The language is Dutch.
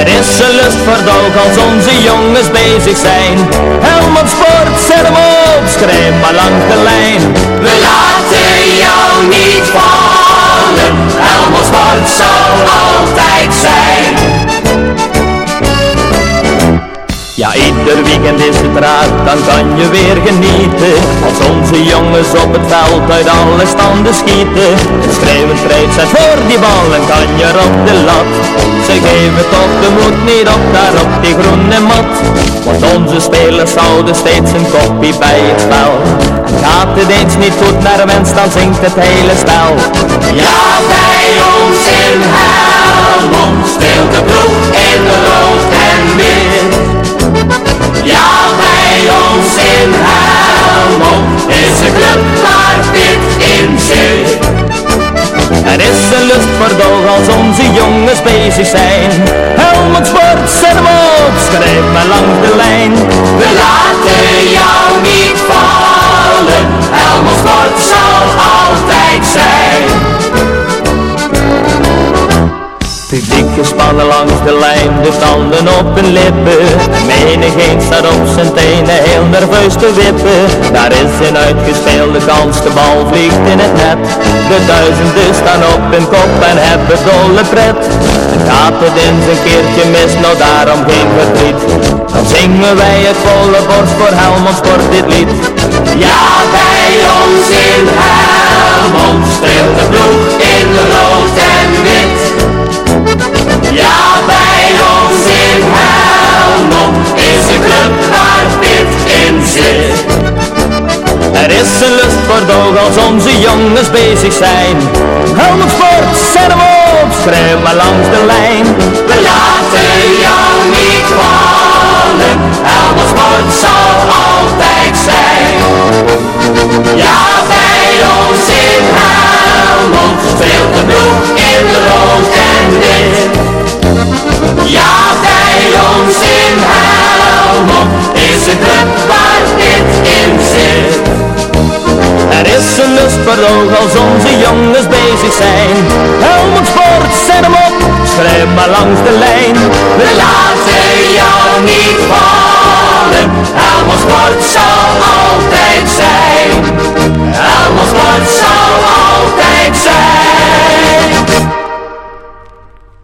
Er is een lust als onze jongens bezig zijn. Helmond Sport, zet hem op, maar langs de lijn. We laten jou niet Ja, ieder weekend is het raar, dan kan je weer genieten. Als onze jongens op het veld uit alle standen schieten. Het schreeuwen strijd zijn voor die bal en kan je op de lat. Ze geven toch de moed niet op daar op die groene mat. Want onze spelers houden steeds een kopie bij het spel. En gaat het eens niet goed naar wens, dan zingt het hele spel. Ja, jongens bezig zijn. Helmond Sport, schrijf maar langs de lijn. We laten jou niet vallen, Helmond Sport zal altijd zijn. Publiek gespannen langs de lijn, de tanden op hun lippen. Menigeen staat op zijn tenen heel nerveus te wippen. Daar is een uitgespeelde kans, de bal vliegt in het net. De duizenden staan op hun kop en hebben dolle pret. Gaat het eens een keertje mis, nou daarom geen verdriet. Dan zingen wij het volle borst voor Helmond Sport dit lied. Ja, doog als onze jongens bezig zijn. Helmond Sport, schrijf maar langs de lijn. We laten jou doog als onze jongens bezig zijn. Helmond Sport, zet hem op, schrijf maar langs de lijn. Laten jou